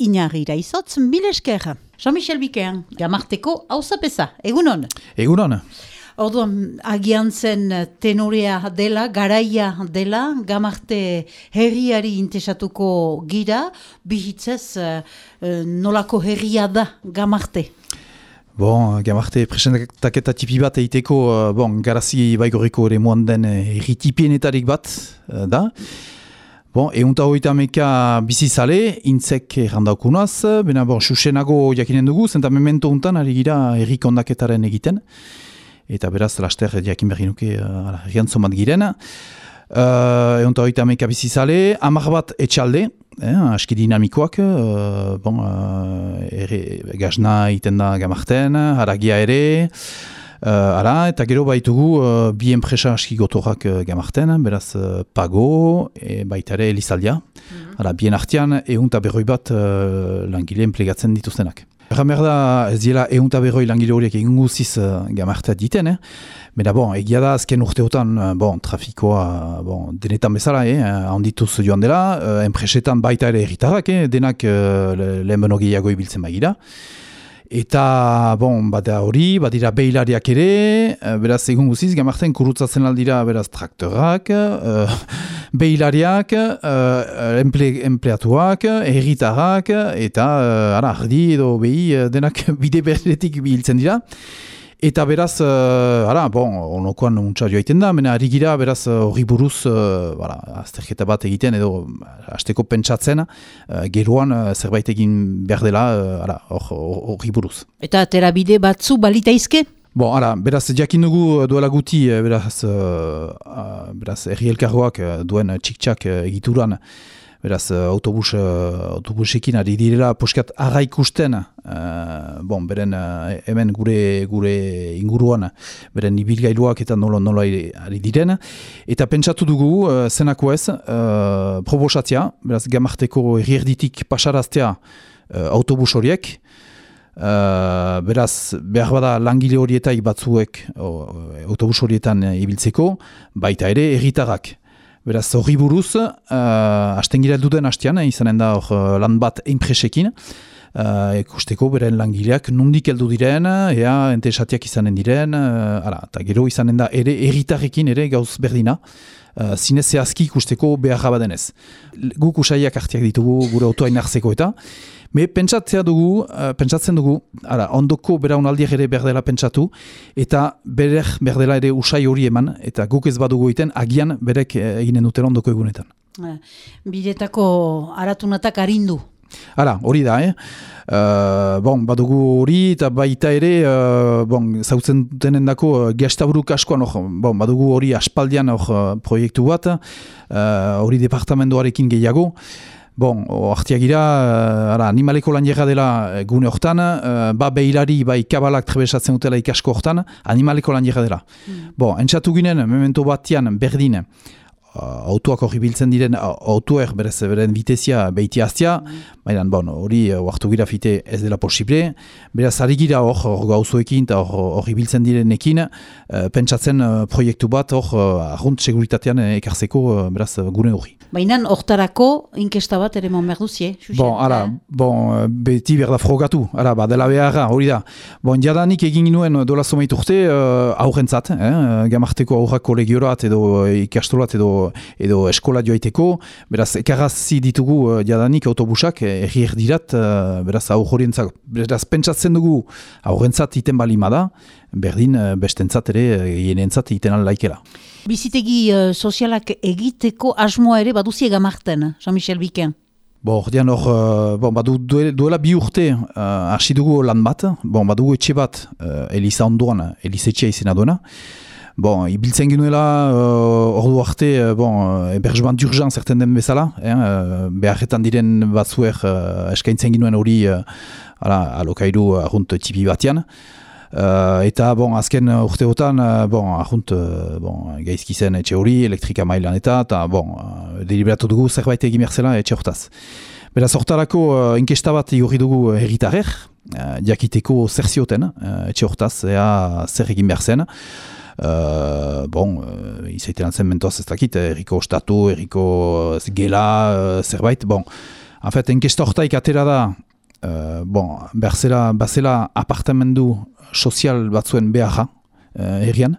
inarrira izotz, mil esker. Jean-Michel Bikean, gamarteko hau zapesa, egunon? Egunon. Orduan, agian zen tenorea dela, garaia dela, gamarte herriari intesatuko gira, bihitzez uh, nolako herria da gamarte? Bon, gamarte presentaketa tipi bat eiteko, uh, bon, garazi baigoriko ere moan den herri tipienetarik bat uh, da. Bon, eunta hoita meka bizizale, intzek errandaukunaz, bena bon, susenago jakinen dugu, zenta memento untan ari gira herri kondaketaren egiten eta beraz laster jakin berri nuke uh, bat girena. Uh, egon eta meka bizizale, amar bat etxalde, eh, aski dinamikoak, uh, bon, uh, ere, gazna iten da gamarten, haragia ere, uh, ara, eta gero baitugu uh, bi enpresa aski gotorak uh, gamarten, beraz uh, pago, e, baita ere elizaldia, mm -hmm. bien artian, egon eta berroi bat uh, langile enplegatzen dituztenak. Erramer da ez diela eunta berroi langile horiek egin guziz uh, gamartea diten, eh? Mena bon, egia da azken urteotan, bon, trafikoa bon, denetan bezala, eh? handituz joan dela, uh, enpresetan baita ere erritarrak, eh? denak uh, lehen beno gehiago ibiltzen bagira. Eta, bon, bada hori, badira behilariak ere, eh, beraz egun guziz, gamarten kurutzatzen aldira, beraz traktorak, uh, behilariak, uh, empleatuak, erritarrak, eta, uh, ara, ardi edo behi, denak bide berretik biltzen dira. Eta beraz, uh, ara, bon, onokoan untsa joaiten da, mena gira beraz hori buruz, uh, azterketa bat egiten edo hasteko pentsatzen, uh, geruan uh, zerbait egin behar dela, hori uh, buruz. Eta terabide batzu balitaizke? Bon, ara, beraz, jakin dugu duela guti, beraz, uh, uh, beraz, erri elkarroak duen txik-txak egituran, beraz, autobus, autobusekin ari direla, poskat arra ikusten, Uh, bon, beren uh, hemen gure gure inguruan beren ibilgailuak eta nola nola ari diren. Eta pentsatu dugu uh, zenako ez uh, probosatzea, beraz gamarteko errierditik pasaraztea uh, autobus horiek. Uh, beraz behar bada langile horietai batzuek uh, autobus horietan ibiltzeko baita ere erritarrak Beraz, horri buruz, uh, hasten duten hastean, izanen da hor lan bat einpresekin, uh, ikusteko beren langileak nundik heldu diren, ea entesatiak izanen diren, uh, ara, eta gero izanen da ere erritarrekin ere gauz berdina, uh, zinez zehazki ikusteko beharra badenez. Guk usaiak artiak ditugu gure autoain hartzeko eta, Me pentsatzea dugu, uh, pentsatzen dugu, ara, ondoko beraunaldiak ere berdela pentsatu, eta berek berdela ere usai hori eman, eta guk ez badugu egiten, agian berek eginen duten ondoko egunetan. Bidetako aratunatak arindu, Hala, hori da, eh? Uh, bon, badugu hori eta baita ere, uh, bon, zautzen denen dako, uh, gestaburuk askoan, oh, bon, badugu hori aspaldian oh, proiektu bat, hori uh, departamentoarekin gehiago. Bon, hartiagira, uh, animaleko lan dela gune hortan, uh, ba behilari, bai kabalak trebesatzen dutela ikasko hortan, animaleko lan dela. Mm. Bon, entzatu ginen, memento batian, berdin, Uh, autoak hori biltzen diren autoer berez beren bitezia behiti aztia, mm. baina bon, hori uh, gira fite ez dela posible, beraz ari gira hor hor gauzoekin eta hori biltzen direnekin, uh, pentsatzen uh, proiektu bat hor uh, ahunt seguritatean ekarzeko uh, beraz gure hori. Baina hortarako inkesta bat ere mon merduzie? Bon, ara, bon, beti berda frogatu, ara, ba, dela beharra, hori da. Bon, jadanik egin nuen dola somait urte uh, aurrentzat, eh, gamarteko aurrak kolegiorat edo ikastolat edo edo eskola joaiteko, beraz, ekarrazi ditugu uh, jadanik autobusak eh, erri erdirat, uh, beraz, aurrentzat, beraz, pentsatzen dugu aurrentzat iten balima da, berdin bestentzat ere, jenentzat iten alaikela. Bizitegi uh, sozialak egiteko asmoa ere baduzi egamarten, Jean-Michel Biken? Bo, ordean hor, uh, bon, badu duela bi urte hasi uh, dugu lan bat, bon, badugu etxe bat uh, Eliza ondoan, Eliza etxea izena duena, Bon, ibiltzen ginuela, uh, ordu arte, uh, bon, eberjuman d'urgen zerten den bezala, eh, uh, beharretan diren batzuer uh, eskaintzen ginuen hori uh, alokairu ahunt tipi batian. Uh, eta bon, azken urteotan, uh, bon, ahunt uh, bon, gaizki zen etxe hori, elektrika mailan eta, eta bon, uh, deliberatu dugu zerbait egin berzela etxe hortaz. Beraz, hortarako uh, inkesta bat igorri dugu herritarer, uh, jakiteko zer zioten uh, etxe hortaz, ea zer egin behar zen. Uh, bon, uh, izaiten zen mentoaz ez dakit, erriko ostatu, erriko gela, uh, zerbait, bon, En fait, enkesta hortaik atera da, uh, bon, berzela, bazela apartamendu sozial batzuen beharra, uh, errian.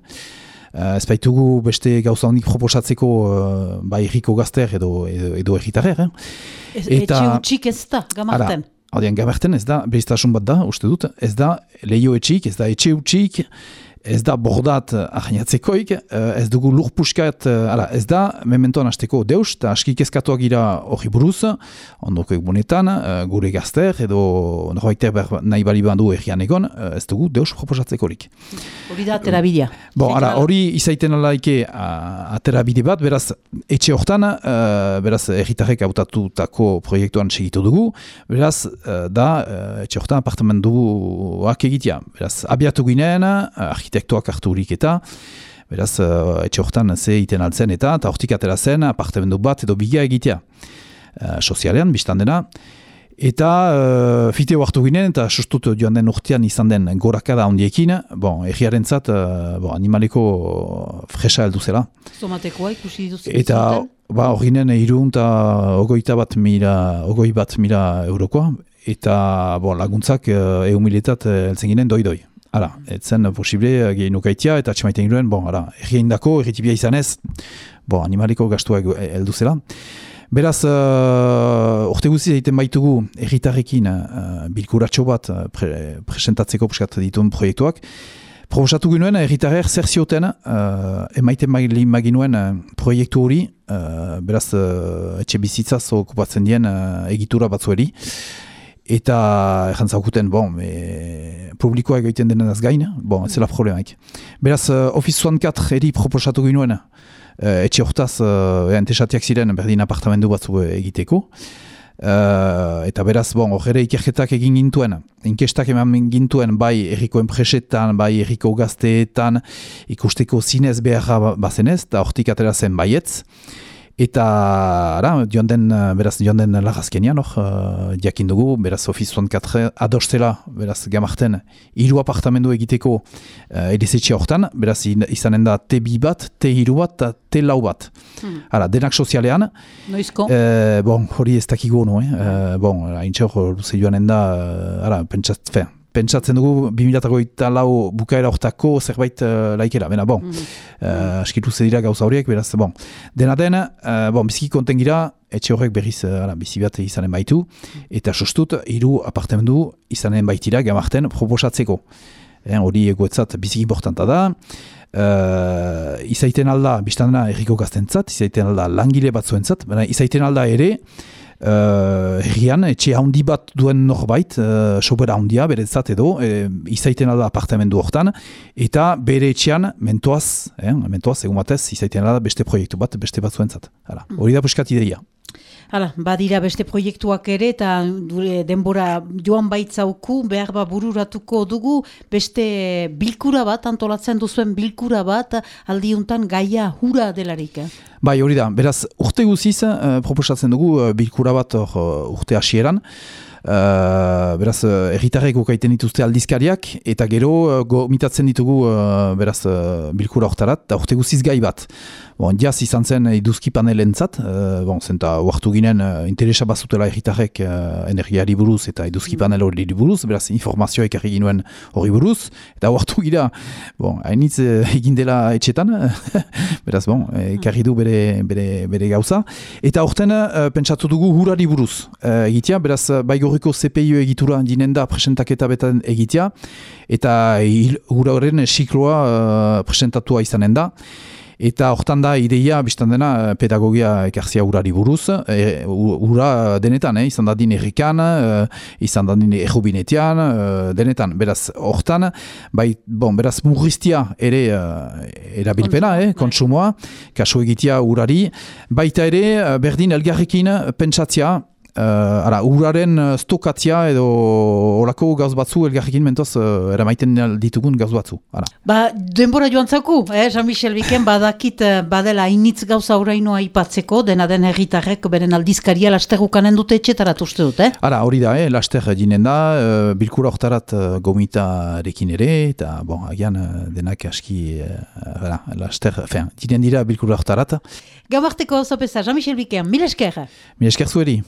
Uh, ez baitugu beste gauza honik proposatzeko uh, ba erriko gazter edo, edo, edo erritarer. Eh? Eta, etxe utxik ez da, gamarten. Ara, gamarten ez da, behiztasun bat da, uste dut, ez da lehio etxik, ez da etxe utxik, ez da bordat ahinatzeko,ik ez dugu lur puskat, ala, ez da mementoan hasteko deus, eta aski kezkatuak gira hori buruz, ondoko egunetan, gure gazter, edo norbaiter nahi bali bandu egian egon, ez dugu deus proposatzekorik. Hori da aterabidea. Bon, ara, hori izaiten alaike aterabide bat, beraz, etxe hortan, beraz, erritarek hautatutako proiektuan segitu dugu, beraz, da, etxe hortan apartamenduak egitea. Beraz, abiatu ginen, arkitektoak harturik eta beraz uh, etxe hortan ze iten altzen eta eta hortik atera zen apartamendu bat edo bigia egitea. Uh, sozialean, biztan dena. Eta uh, fiteo hartu ginen eta sustut joan den urtean izan den gorakada ondiekin bon, egiaren zat uh, bon, animaleko fresa heldu zela. Zomatekoa ikusi duzu eta ba, hori ginen irunta ogoita bat mira ogoi bat mira eurokoa. Eta bon, laguntzak uh, eumiletat heltzen ginen doi-doi Hala, etzen posible eh, gehi nukaitia eta txemaiten giruen, bon, hala, errien dako, erritibia izanez, bon, animaliko gastua heldu zela. Beraz, uh, orte guzti egiten baitugu erritarrekin uh, bilkuratxo bat pre, presentatzeko puskat dituen proiektuak. Proposatu ginuen, erritarrer zer zioten, uh, emaiten maginuen uh, proiektu hori, uh, beraz, uh, etxe bizitzaz okupatzen dien uh, egitura batzueri. Eta ezan zaukuten, bon, e, publikoa egiten denaz gain, bon, ez zela problemaik. Beraz, uh, Office 64 eri proposatu ginoen, uh, etxe hortaz, uh, entesatiak ziren berdin apartamendu batzu egiteko. Uh, eta beraz, bon, horre ikerketak egin gintuen, inkestak eman gintuen bai erriko enpresetan, bai erriko gazteetan, ikusteko zinez beharra bazenez, eta hortik atera zen baietz. Eta, ara, joan den, beraz, joan den lagazkenian, hor, uh, jakin dugu, beraz, Office 64 adostela, beraz, gamarten, hiru apartamendu egiteko uh, edizetxe hortan, beraz, izanen da T2 bat, T2 bat, eta T4 bat. Hmm. Ara, denak sozialean. Noizko? Uh, bon, hori ez dakigo, no, eh? Uh, bon, hain txor, luze joanen da, ara, pentsat, fe, pentsatzen dugu 2008 lau bukaera hortako zerbait uh, laikera. Bena, bon, mm -hmm. uh, dira gauza horiek, beraz, bon. Dena den, uh, bon, biziki konten gira, etxe horrek berriz uh, bizi bat izanen baitu, eta sostut, hiru apartamendu izanen baitira gamarten proposatzeko. Eh, hori egoetzat biziki importanta da. Uh, izaiten alda, biztan dena erriko gaztentzat, izaiten alda langile batzuentzat, izaiten alda ere, Uh, herrian, etxe handi bat duen norbait, uh, sobera handia, bere zat edo, e, izaiten alda apartamendu hortan, eta bere etxean, mentoaz, eh, mentoaz, egun batez, izaiten alda beste proiektu bat, beste bat zuen. Hori da buskat ideia. Hala, badira beste proiektuak ere eta denbora joan baitzauku behar ba bururatuko dugu beste bilkura bat, antolatzen duzuen bilkura bat aldiuntan gaia hura delarik. Eh? Bai, hori da, beraz urte guziz uh, proposatzen dugu uh, bilkura bat uh, urte hasieran. Uh, beraz, uh, erritarrek okaiten dituzte aldizkariak, eta gero uh, gomitatzen ditugu uh, beraz, uh, bilkura hortarat, eta urte guziz gai bat. Bon, diaz izan zen iduzki panelentzat, uh, bon, zenta huartu ginen uh, interesa bazutela erritarrek uh, energiari buruz eta iduzki mm. panel hori buruz, beraz informazioa ekarri ginuen hori buruz, eta huartu gira, bon, hainitz uh, egin dela etxetan, beraz, bon, ekarri du bere, bere, bere gauza, eta horten uh, pentsatu dugu hurari buruz uh, egitea, beraz, baigorriko CPI egitura dinen da presentaketa betan egitea, eta hura horren sikloa uh, presentatua izanen da, Eta hortan da ideia, biztan dena, eh, pedagogia ekartzia urari buruz, e, ura denetan, eh, izan da din errikan, e, izan da din errubinetean, e, denetan, beraz, hortan, bai, bon, beraz, murriztia ere erabilpena, eh, kontsumoa, kaso egitea urari, baita ere, berdin elgarrekin pentsatzia, Uh, ara, uraren uh, stokatzia edo olako gauz batzu elgarrekin mentoz uh, eramaiten ditugun gauz batzu. Ara. Ba, denbora joan zauku, eh, Jean-Michel Biken, badakit badela initz gauza urainoa ipatzeko, dena den erritarrek beren aldizkaria lasterrukanen dute etxetarat uste dut, eh? Ara, hori da, eh, laster jinen da, uh, bilkura oktarat uh, gomitarekin ere, eta, bon, agian denak aski, uh, laster, fean, jinen dira bilkura oktarat. Gamarteko zapesa, Jean-Michel Biken, mil esker? Mil esker zueri.